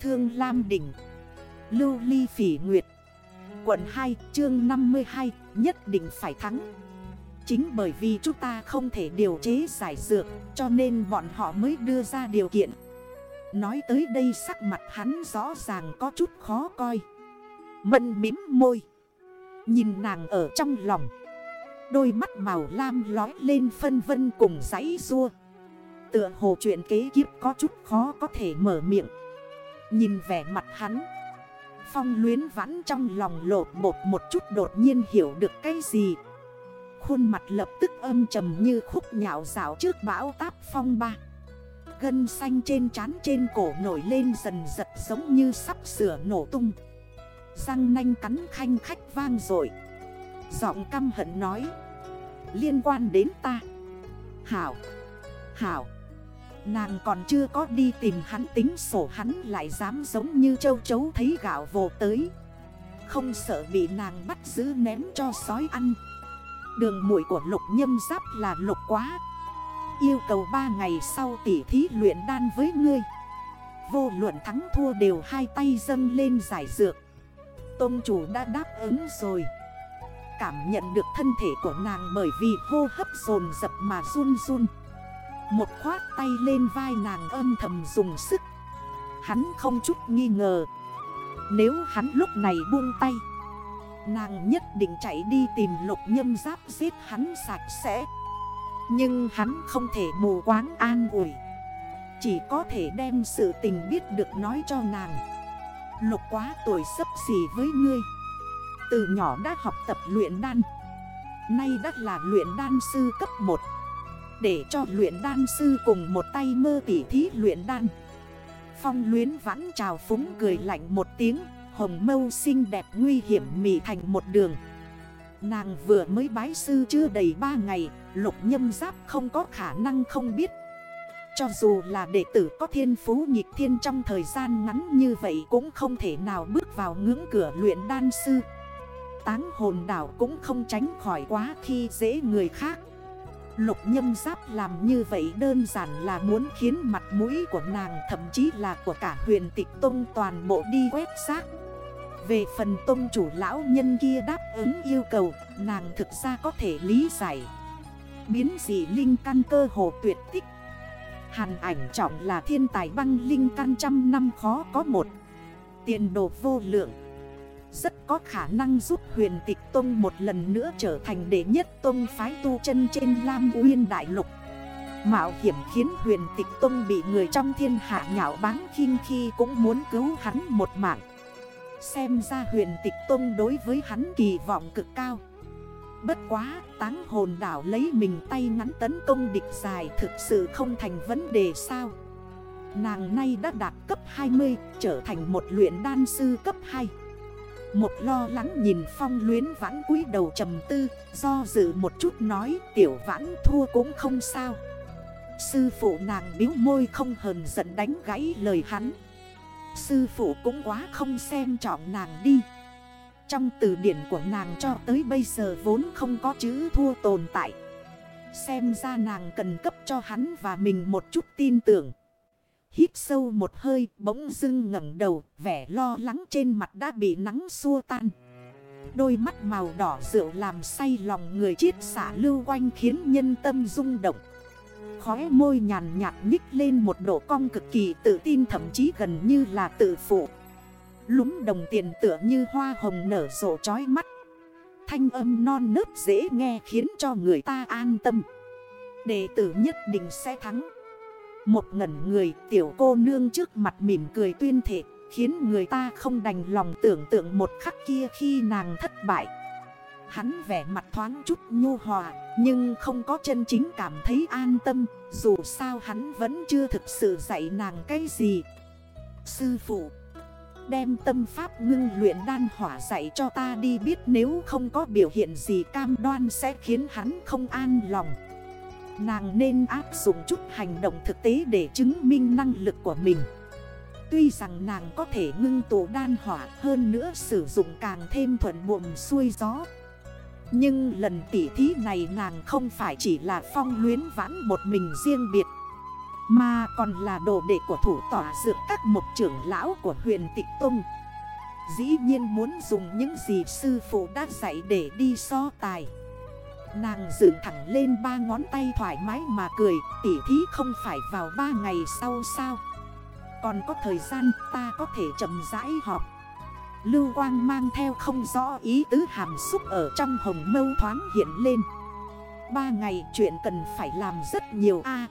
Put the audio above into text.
Thương Lam Đỉnh, Lưu Ly Phỉ Nguyệt, Quận 2 chương 52 nhất định phải thắng. Chính bởi vì chúng ta không thể điều chế giải dược, Cho nên bọn họ mới đưa ra điều kiện. Nói tới đây sắc mặt hắn rõ ràng có chút khó coi. Mận mím môi, Nhìn nàng ở trong lòng. Đôi mắt màu lam lói lên phân vân cùng giấy rua. Tựa hồ chuyện kế kiếp có chút khó có thể mở miệng. Nhìn vẻ mặt hắn. Phong luyến vãn trong lòng lột bột một chút đột nhiên hiểu được cái gì. Khuôn mặt lập tức âm trầm như khúc nhạo rào trước bão táp phong ba. Gân xanh trên trán trên cổ nổi lên dần giật giống như sắp sửa nổ tung. Răng nanh cắn khanh khách vang rồi Giọng căm hận nói, Liên quan đến ta. Hảo Hảo. Nàng còn chưa có đi tìm hắn, tính sổ hắn lại dám giống như châu chấu thấy gạo vồ tới. Không sợ bị nàng bắt giữ ném cho sói ăn. Đường mũi của lục nhâm giáp là lục quá. Yêu cầu 3 ngày sau tỉ thí luyện đan với ngươi. Vô luận thắng thua đều hai tay dâng lên giải dược. Tôn chủ đã đáp ứng rồi. Cảm nhận được thân thể của nàng bởi vì hô hấp dồn dập mà run run. Một khoát tay lên vai nàng âm thầm dùng sức. Hắn không chút nghi ngờ. Nếu hắn lúc này buông tay, Nàng nhất định chạy đi tìm lục nhâm giáp giết hắn sạch sẽ. Nhưng hắn không thể mù quáng an ủi. Chỉ có thể đem sự tình biết được nói cho nàng. Lục quá tuổi sấp xỉ với ngươi. Từ nhỏ đã học tập luyện đan. Nay đã là luyện đan sư cấp 1 để cho luyện đan sư cùng một tay mơ tỉ thí luyện đan. Phong luyến vãn trào phúng cười lạnh một tiếng, Hồng mâu xinh đẹp nguy hiểm mị thành một đường. Nàng vừa mới bái sư chưa đầy 3 ngày, Lục nhâm giáp không có khả năng không biết. Cho dù là đệ tử có thiên phú nhịp thiên trong thời gian ngắn như vậy Cũng không thể nào bước vào ngưỡng cửa luyện đan sư. Táng hồn đảo cũng không tránh khỏi quá khi dễ người khác. Lục nhâm giáp làm như vậy đơn giản là muốn khiến mặt mũi của nàng, Thậm chí là của cả huyền tịch tông toàn bộ đi quét xác. Về phần tông chủ lão nhân kia đáp ứng yêu cầu, Nàng thực ra có thể lý giải. Biến dị linh căn cơ hồ tuyệt tích. Hàn ảnh trọng là thiên tài băng linh căn trăm năm khó có một. Tiền đồ vô lượng. Rất có khả năng giúp huyền tịch tông một lần nữa trở thành đệ nhất tông phái tu chân trên Lam Uyên Đại Lục. Mạo hiểm khiến huyền tịch tông bị người trong thiên hạ nhạo báng khinh khi cũng muốn cứu hắn một mạng. Xem ra huyền tịch tông đối với hắn kỳ vọng cực cao. Bất quá, táng hồn đảo lấy mình tay ngắn tấn công địch dài thực sự không thành vấn đề sao? Nàng nay đã đạt cấp 20 trở thành một luyện đan sư cấp 2 một lo lắng nhìn phong luyến vãn cúi đầu trầm tư, Do dự một chút nói, tiểu vãn thua cũng không sao. Sư phụ nàng biếu môi không hờn giận đánh gãy lời hắn. Sư phụ cũng quá không xem trọng nàng đi. Trong từ điển của nàng cho tới bây giờ vốn không có chữ thua tồn tại. Xem ra nàng cần cấp cho hắn và mình một chút tin tưởng. Hít sâu một hơi, bỗng dưng ngẩng đầu, Vẻ lo lắng trên mặt đã bị nắng xua tan. Đôi mắt màu đỏ rượu làm say lòng người chiết xả lưu quanh khiến nhân tâm rung động. Khóe môi nhàn nhạt nhích lên một độ cong cực kỳ tự tin, thậm chí gần như là tự phụ. Lúng đồng tiền tựa như hoa hồng nở rộ trói mắt. Thanh âm non nớt dễ nghe khiến cho người ta an tâm. Đệ tử nhất định sẽ thắng. Một ngẩn người, tiểu cô nương trước mặt mỉm cười tuyên thệ, Khiến người ta không đành lòng tưởng tượng một khắc kia khi nàng thất bại. Hắn vẻ mặt thoáng chút nhu hòa, Nhưng không có chân chính cảm thấy an tâm, Dù sao hắn vẫn chưa thực sự dạy nàng cái gì. Sư phụ, Đem tâm pháp ngưng luyện đan hỏa dạy cho ta đi, biết Nếu không có biểu hiện gì cam đoan sẽ khiến hắn không an lòng. Nàng nên áp dụng chút hành động thực tế để chứng minh năng lực của mình. Tuy rằng nàng có thể ngưng tụ đan hỏa, hơn nữa sử dụng càng thêm thuận buồm xuôi gió. Nhưng lần tỉ thí này nàng không phải chỉ là phong luyến vãn một mình riêng biệt, Mà còn là đồ đệ của thủ tỏa dược các một trưởng lão của huyền tịch tung Dĩ nhiên muốn dùng những gì sư phụ đã dạy để đi so tài. Nàng dựng thẳng lên ba ngón tay thoải mái mà cười, Tỉ thí không phải vào ba ngày sau sao? Còn có thời gian, ta có thể chậm rãi họp. Lưu quang mang theo không rõ ý tứ hàm xúc ở trong hồng mâu thoáng hiện lên. Ba ngày chuyện cần phải làm rất nhiều a.